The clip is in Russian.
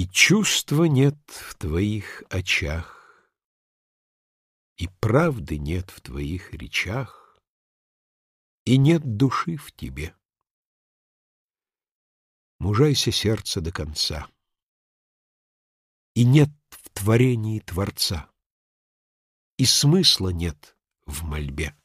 И чувства нет в твоих очах, И правды нет в твоих речах, И нет души в тебе. Мужайся сердце до конца, И нет в творении Творца, И смысла нет в мольбе.